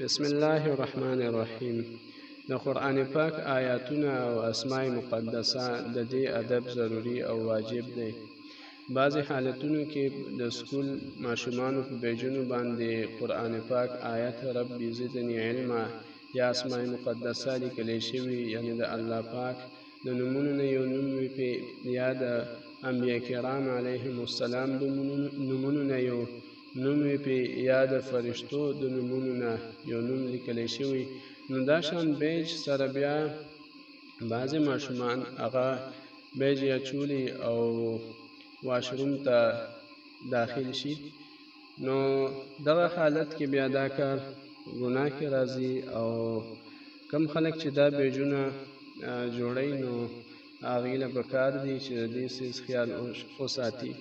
بسم الله الرحمن الرحیم د قران پاک آیاتونه او اسماء مقدسه د دې ادب ضروری او واجب دی بعضی حالتونو کې د سکول ماشومانو په بیجونو باندې قران پاک آیت رب زدنی علما یا اسماء مقدسه لیکل شوی یعنی د الله پاک د نمونو نه یو نوم وی په یا د انبیاء کرام علیهم السلام د نمونو نه یو نوم وي پې یا د فرشتو د نومونو نه یو نوم لیکل شوی نو دا شان بیج سره بیا بعضې ماشومان هغه بیج یا چولی او واشروم ته داخل شي نو دغه حالت کې بیا دا کار ګناه کې راځي او کم خلک چې دا بیجونه جوړی نو هغوی له پکار دي چې د دې څیز خیال وساتي